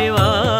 Shiva